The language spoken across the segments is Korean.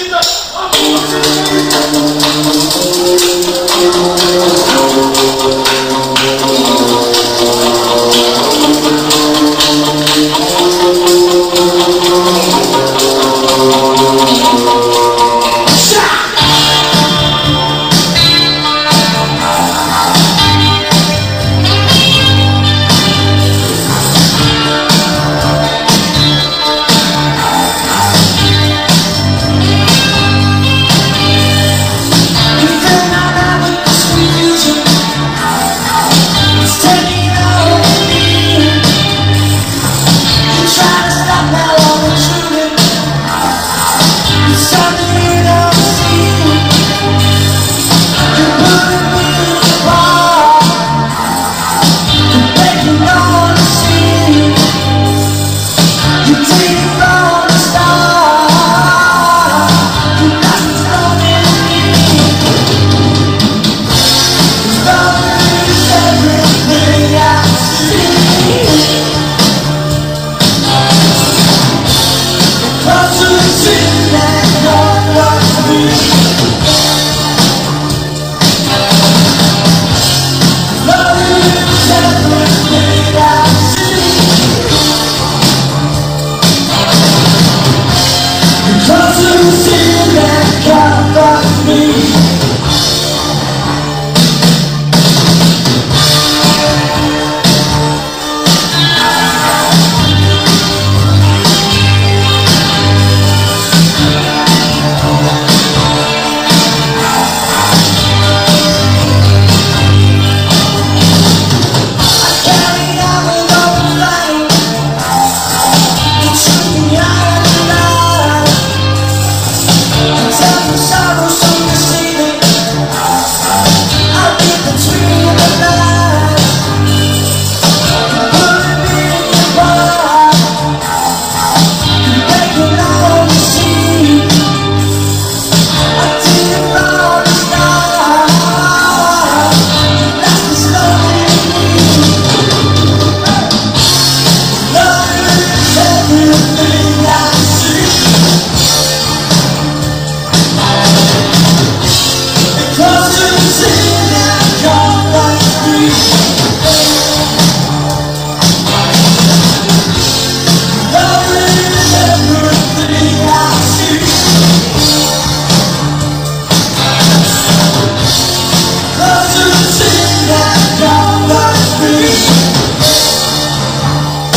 Oh, Something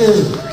mesmo.